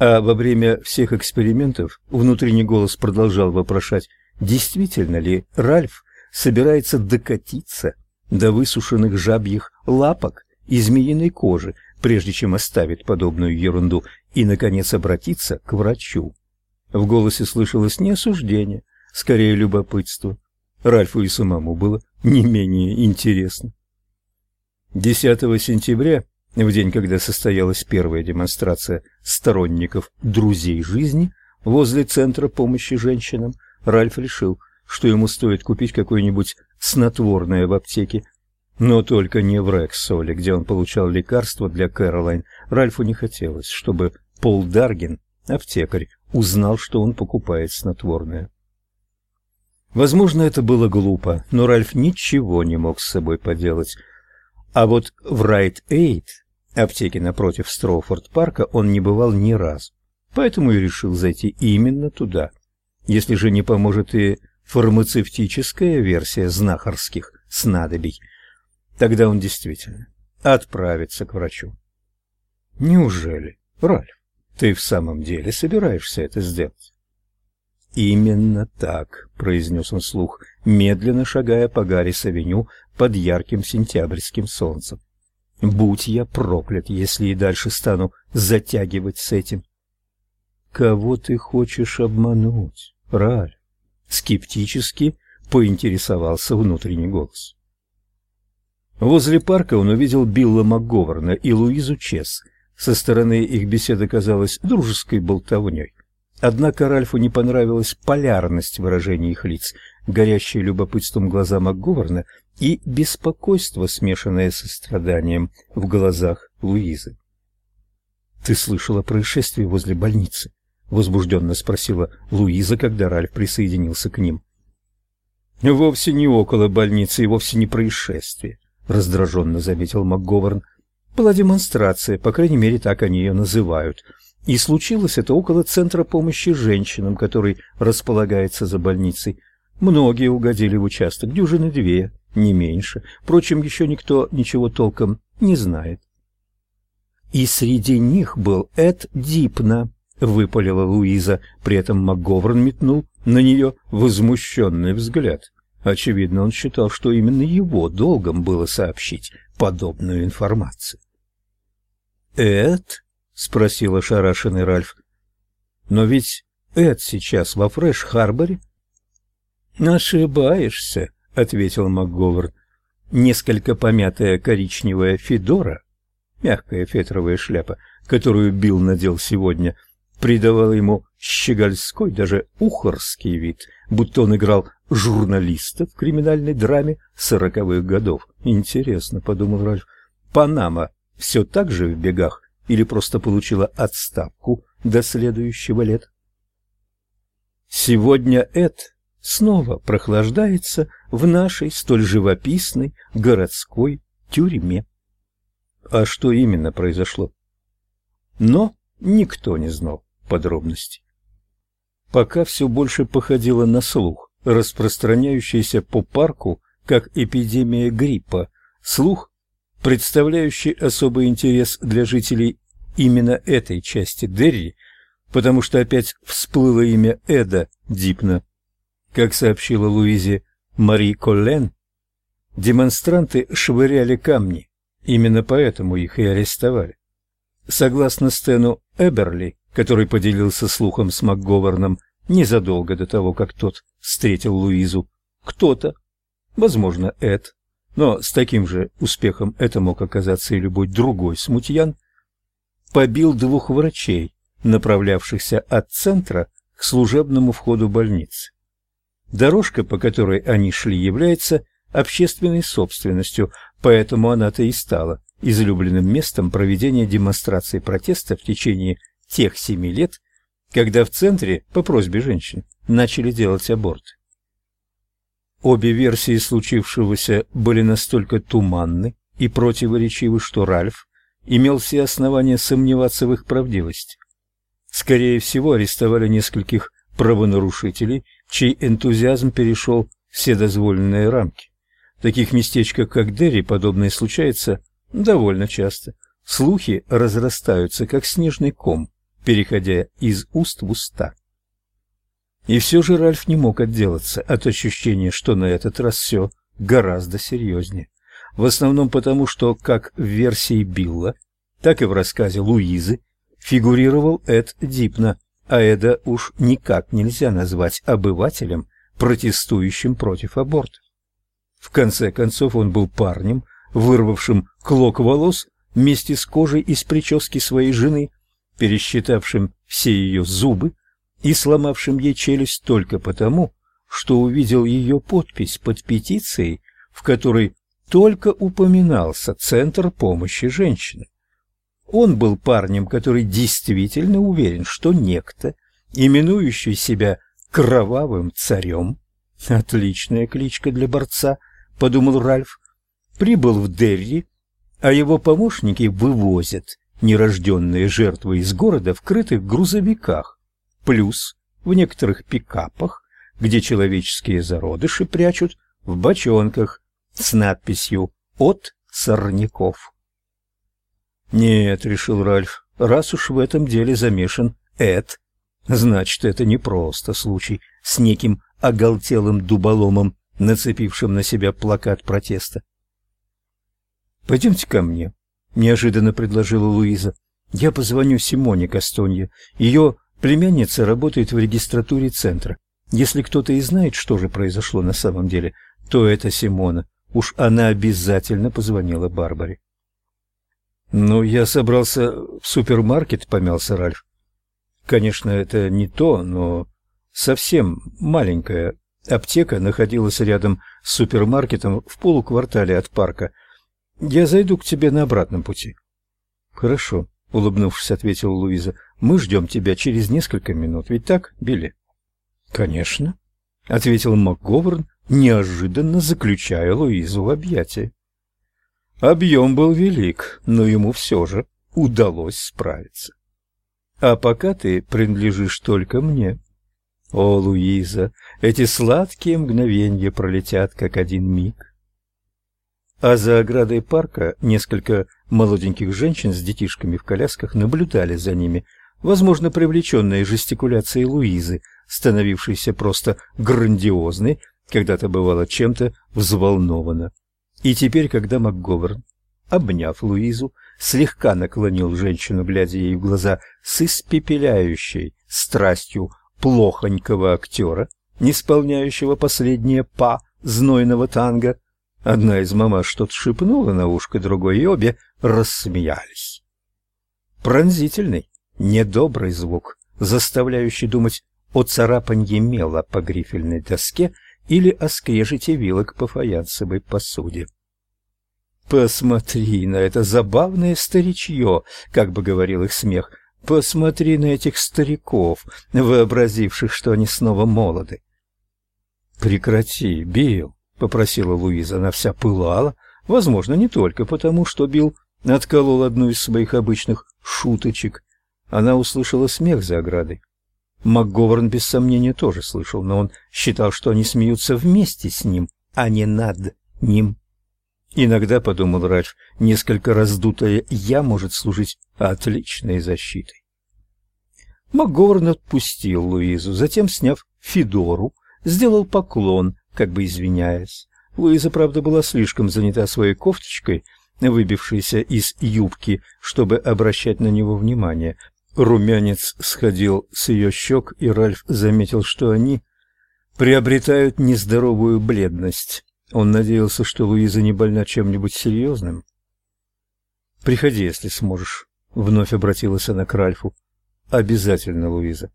А во время всех экспериментов внутренний голос продолжал вопрошать, действительно ли Ральф собирается докатиться до высушенных жабьих лапок и змеиной кожи, прежде чем оставит подобную ерунду и, наконец, обратиться к врачу. В голосе слышалось не осуждение, скорее любопытство. Ральфу и самому было не менее интересно. 10 сентября в день, когда состоялась первая демонстрация сторонников друзей жизни возле центра помощи женщинам, Ральф решил, что ему стоит купить какое-нибудь снотворное в аптеке, но только не в Рексоле, где он получал лекарства для Кэролайн. Ральфу не хотелось, чтобы Пол Даргин, аптекарь, узнал, что он покупает снотворное. Возможно, это было глупо, но Ральф ничего не мог с собой поделать. А вот в Райт-Эйд, аптеке напротив Строуфорд-парка, он не бывал ни разу. Поэтому и решил зайти именно туда. Если же не поможет и фармацевтическая версия знахарских снадобий, тогда он действительно отправится к врачу. Неужели, Ральф, ты в самом деле собираешься это сделать? Именно так, произнес он вслух, медленно шагая по Гаррис-авеню под ярким сентябрьским солнцем. Будь я проклят, если и дальше стану затягивать с этим. Кого ты хочешь обмануть, Раль? Скептически поинтересовался внутренний голос. Возле парка он увидел Билла МакГоверна и Луизу Чес. Со стороны их беседа казалась дружеской болтовней. Однако Ральфу не понравилась полярность выражений их лиц, горящие любопытством глаза МакГоверна и беспокойство, смешанное со страданием в глазах Луизы. «Ты слышала о возле больницы?» — возбужденно спросила Луиза, когда Ральф присоединился к ним. «Вовсе не около больницы и вовсе не происшествие», — раздраженно заметил МакГоверн. «Была демонстрация, по крайней мере, так они ее называют». И случилось это около центра помощи женщинам, который располагается за больницей. Многие угодили в участок, дюжины две, не меньше. Впрочем, еще никто ничего толком не знает. И среди них был Эд Дипна, выпалила Луиза, при этом МакГоверн метнул на нее возмущенный взгляд. Очевидно, он считал, что именно его долгом было сообщить подобную информацию. Эд спросил ошарашенный Ральф. Но ведь Эд сейчас во Фреш-Харборе. Ошибаешься, ответил МакГоверн. Несколько помятая коричневая федора, мягкая фетровая шляпа, которую Билл надел сегодня, придавала ему щегольской, даже ухорский вид, будто он играл журналиста в криминальной драме сороковых годов. Интересно, подумал Ральф. Панама все так же в бегах или просто получила отставку до следующего лета. Сегодня Эд снова прохлаждается в нашей столь живописной городской тюрьме. А что именно произошло? Но никто не знал подробностей. Пока все больше походило на слух, распространяющийся по парку как эпидемия гриппа, слух, представляющий особый интерес для жителей именно этой части Дерри, потому что опять всплыло имя Эда Дипна. Как сообщила Луизе Мари Коллен, демонстранты швыряли камни, именно поэтому их и арестовали. Согласно Стэну Эберли, который поделился слухом с МакГоверном незадолго до того, как тот встретил Луизу, кто-то, возможно, Эд, но с таким же успехом это мог оказаться и любой другой смутьян, побил двух врачей, направлявшихся от центра к служебному входу больницы. Дорожка, по которой они шли, является общественной собственностью, поэтому она-то и стала излюбленным местом проведения демонстраций протеста в течение тех семи лет, когда в центре, по просьбе женщин, начали делать аборты. Обе версии случившегося были настолько туманны и противоречивы, что Ральф имел все основания сомневаться в их правдивости. Скорее всего, арестовали нескольких правонарушителей, чей энтузиазм перешел все дозволенные рамки. В таких местечках, как Дерри, подобное случается довольно часто. Слухи разрастаются, как снежный ком, переходя из уст в уста. И все же Ральф не мог отделаться от ощущения, что на этот раз все гораздо серьезнее. В основном потому, что как в версии Билла, так и в рассказе Луизы фигурировал Эд Дипна, а Эда уж никак нельзя назвать обывателем, протестующим против абортов. В конце концов, он был парнем, вырвавшим клок волос вместе с кожей из прически своей жены, пересчитавшим все ее зубы и сломавшим ей челюсть только потому, что увидел ее подпись под петицией, в которой только упоминался Центр помощи женщинам. Он был парнем, который действительно уверен, что некто, именующий себя кровавым царем, отличная кличка для борца, подумал Ральф, прибыл в Дерри, а его помощники вывозят нерожденные жертвы из города в крытых грузовиках, плюс в некоторых пикапах, где человеческие зародыши прячут в бочонках с надписью «От сорняков». «Нет», — решил Ральф, — «раз уж в этом деле замешан Эд, значит, это не просто случай с неким оголтелым дуболомом, нацепившим на себя плакат протеста. «Пойдемте ко мне», — неожиданно предложила Луиза. «Я позвоню Симоне Кастонье. Ее племянница работает в регистратуре центра. Если кто-то и знает, что же произошло на самом деле, то это Симона. Уж она обязательно позвонила Барбаре». «Ну, я собрался в супермаркет», — помялся Ральф. «Конечно, это не то, но совсем маленькая аптека находилась рядом с супермаркетом в полуквартале от парка. Я зайду к тебе на обратном пути». «Хорошо», — улыбнувшись, ответила Луиза. «Мы ждем тебя через несколько минут, ведь так, Билли?» «Конечно», — ответил МакГоверн, неожиданно заключая Луизу в объятия. Объем был велик, но ему все же удалось справиться. А пока ты принадлежишь только мне. О, Луиза, эти сладкие мгновения пролетят, как один миг. А за оградой парка несколько молоденьких женщин с детишками в колясках наблюдали за ними, возможно, привлеченные жестикуляцией Луизы, становившейся просто грандиозной, когда-то бывало чем-то взволнована. И теперь, когда МакГоверн, обняв Луизу, слегка наклонил женщину, глядя ей в глаза с испепеляющей страстью плохонького актера, не исполняющего последнее па знойного танго, одна из мамаш что-то шепнула на ушко другой, и обе рассмеялись. Пронзительный, недобрый звук, заставляющий думать о царапанье мела по грифельной доске или о вилок по фаянсовой посуде. «Посмотри на это забавное старичье», — как бы говорил их смех. «Посмотри на этих стариков, вообразивших, что они снова молоды». «Прекрати, Билл», — попросила Луиза. Она вся пылала, возможно, не только потому, что Билл отколол одну из своих обычных шуточек. Она услышала смех за оградой. МакГоверн без сомнения тоже слышал, но он считал, что они смеются вместе с ним, а не над ним. Иногда, подумал Ральф, несколько раздутая «я» может служить отличной защитой. МакГоверн отпустил Луизу, затем, сняв Федору, сделал поклон, как бы извиняясь. Луиза, правда, была слишком занята своей кофточкой, выбившейся из юбки, чтобы обращать на него внимание. Румянец сходил с ее щек, и Ральф заметил, что они приобретают нездоровую бледность. Он надеялся, что Луиза не больна чем-нибудь серьезным. «Приходи, если сможешь», — вновь обратилась она к Ральфу. «Обязательно, Луиза».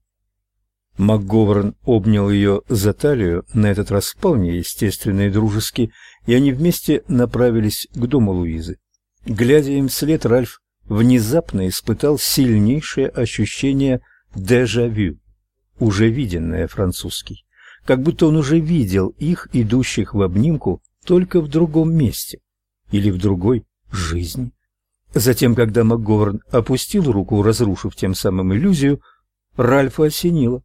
МакГоверн обнял ее за талию, на этот раз вполне естественно и дружески, и они вместе направились к дому Луизы. Глядя им вслед, Ральф внезапно испытал сильнейшее ощущение дежавю, уже виденное французский как будто он уже видел их, идущих в обнимку, только в другом месте или в другой жизни. Затем, когда МакГоверн опустил руку, разрушив тем самым иллюзию, Ральфа осенило.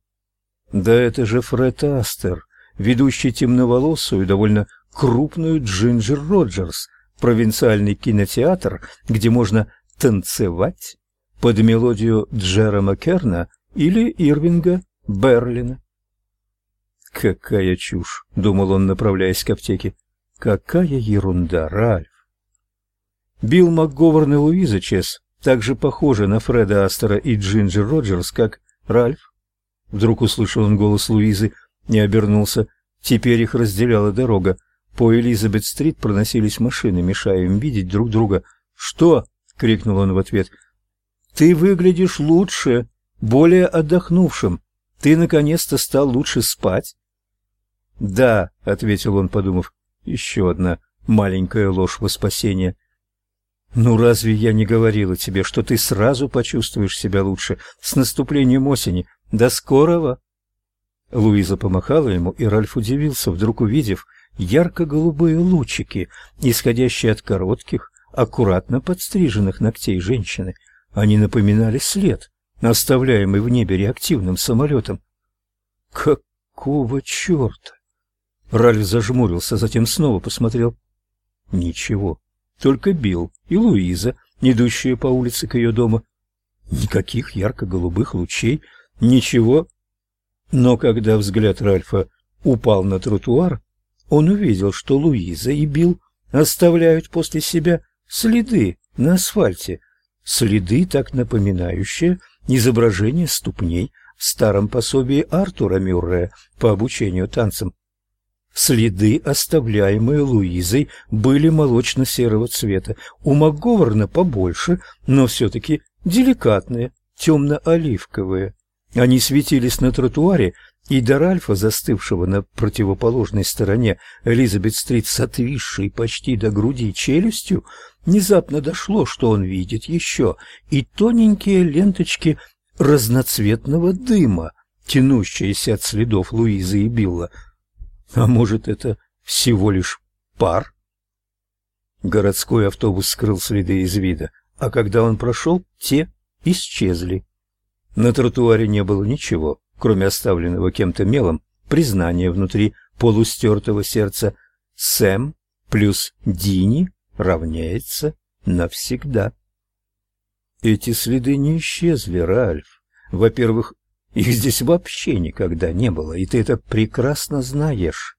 Да это же Фред Астер, ведущий темноволосую, довольно крупную Джинджер Роджерс, провинциальный кинотеатр, где можно танцевать, под мелодию Джерома Керна или Ирвинга Берлина. «Какая чушь!» — думал он, направляясь к аптеке. «Какая ерунда, Ральф!» Билл МакГоверн и Луиза Чес так же похожи на Фреда Астера и Джинджер Роджерс, как Ральф. Вдруг услышал он голос Луизы и обернулся. Теперь их разделяла дорога. По Элизабет-стрит проносились машины, мешая им видеть друг друга. «Что?» — крикнул он в ответ. «Ты выглядишь лучше, более отдохнувшим. Ты наконец-то стал лучше спать?» «Да», — ответил он, подумав, — «еще одна маленькая ложь во спасение». «Ну разве я не говорила тебе, что ты сразу почувствуешь себя лучше с наступлением осени? До скорого!» Луиза помахала ему, и Ральф удивился, вдруг увидев ярко-голубые лучики, исходящие от коротких, аккуратно подстриженных ногтей женщины. Они напоминали след, оставляемый в небе реактивным самолетом. «Какого черта?» Ральф зажмурился, затем снова посмотрел. «Ничего, только Билл и Луиза, идущие по улице к ее дому. Никаких ярко-голубых лучей, ничего. Но когда взгляд Ральфа упал на тротуар, он увидел, что Луиза и Билл оставляют после себя следы на асфальте, следы, так напоминающие изображение ступней в старом пособии Артура Мюррея по обучению танцам. Следы, оставляемые Луизой, были молочно-серого цвета. У МакГоверна побольше, но все-таки деликатные, темно-оливковые. Они светились на тротуаре, и до Ральфа, застывшего на противоположной стороне Элизабет-стрит с отвисшей почти до груди челюстью, внезапно дошло, что он видит еще и тоненькие ленточки разноцветного дыма, тянущиеся от следов Луизы и Билла, а может, это всего лишь пар? Городской автобус скрыл следы из вида, а когда он прошел, те исчезли. На тротуаре не было ничего, кроме оставленного кем-то мелом признания внутри полустертого сердца «Сэм плюс Дини равняется навсегда». Эти следы не исчезли, Ральф. Во-первых, их здесь вообще никогда не было, и ты это прекрасно знаешь.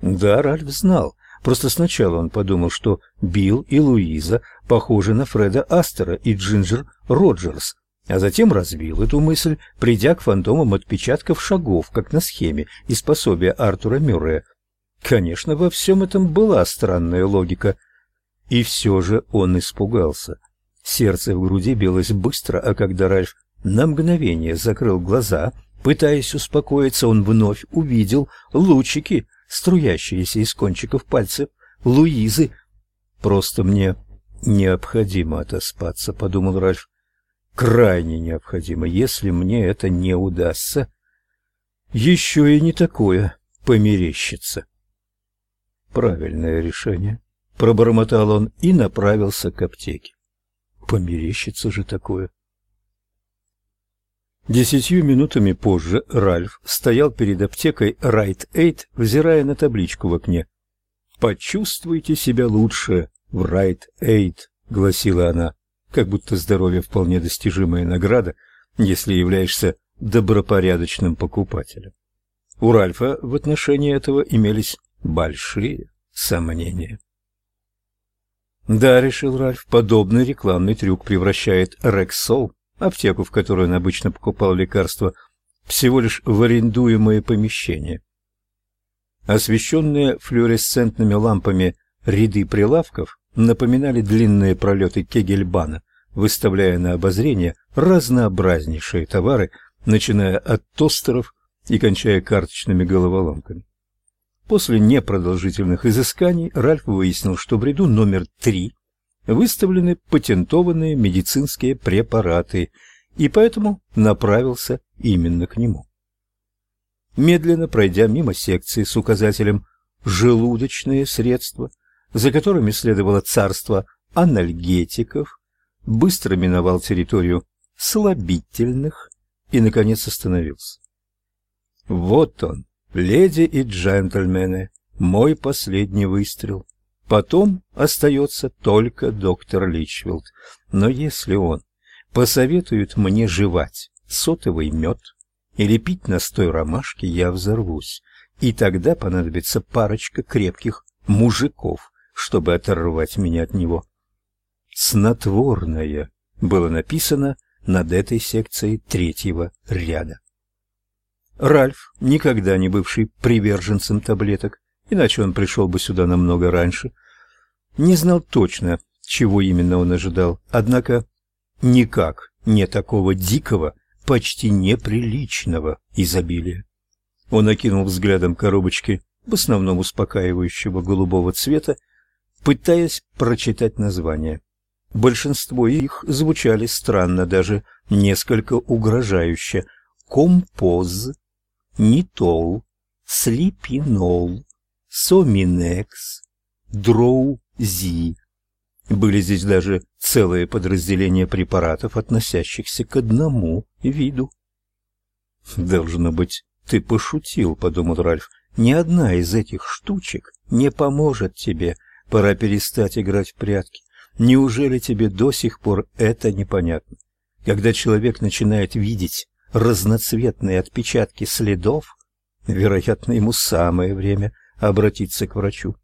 Да, Ральф знал. Просто сначала он подумал, что Билл и Луиза похожи на Фреда Астера и Джинджер Роджерс, а затем развил эту мысль, придя к фантомам отпечатков шагов, как на схеме из пособия Артура Мюррея. Конечно, во всем этом была странная логика. И все же он испугался. Сердце в груди билось быстро, а когда Ральф на мгновение закрыл глаза, пытаясь успокоиться, он вновь увидел лучики, струящиеся из кончиков пальцев Луизы. Просто мне необходимо отоспаться, подумал Ральф. Крайне необходимо, если мне это не удастся. Еще и не такое померещится. Правильное решение, пробормотал он и направился к аптеке. Померещится же такое. Десятью минутами позже Ральф стоял перед аптекой Райт Эйт, взирая на табличку в окне. «Почувствуйте себя лучше в Райт Эйт», — гласила она, как будто здоровье вполне достижимая награда, если являешься добропорядочным покупателем. У Ральфа в отношении этого имелись большие сомнения. Да, решил Ральф, подобный рекламный трюк превращает Рексол аптеку, в которой он обычно покупал лекарства, всего лишь в арендуемое помещение. Освещенные флуоресцентными лампами ряды прилавков напоминали длинные пролеты кегельбана, выставляя на обозрение разнообразнейшие товары, начиная от тостеров и кончая карточными головоломками. После непродолжительных изысканий Ральф выяснил, что в ряду номер три выставлены патентованные медицинские препараты, и поэтому направился именно к нему. Медленно пройдя мимо секции с указателем «желудочные средства», за которыми следовало царство анальгетиков, быстро миновал территорию слабительных и, наконец, остановился. Вот он, леди и джентльмены, мой последний выстрел. Потом остается только доктор Личфилд. Но если он посоветуют мне жевать сотовый мед или пить настой ромашки, я взорвусь. И тогда понадобится парочка крепких мужиков, чтобы оторвать меня от него. Снотворное было написано над этой секцией третьего ряда. Ральф, никогда не бывший приверженцем таблеток, иначе он пришел бы сюда намного раньше, не знал точно, чего именно он ожидал, однако никак не такого дикого, почти неприличного изобилия. Он окинул взглядом коробочки, в основном успокаивающего голубого цвета, пытаясь прочитать названия. Большинство их звучали странно, даже несколько угрожающе. Композ, Нитол, Слипинол, Соминекс, Дроузи. Были здесь даже целые подразделения препаратов, относящихся к одному виду. Должно быть, ты пошутил, подумал Ральф. Ни одна из этих штучек не поможет тебе. Пора перестать играть в прятки. Неужели тебе до сих пор это непонятно? Когда человек начинает видеть разноцветные отпечатки следов, вероятно, ему самое время обратиться к врачу.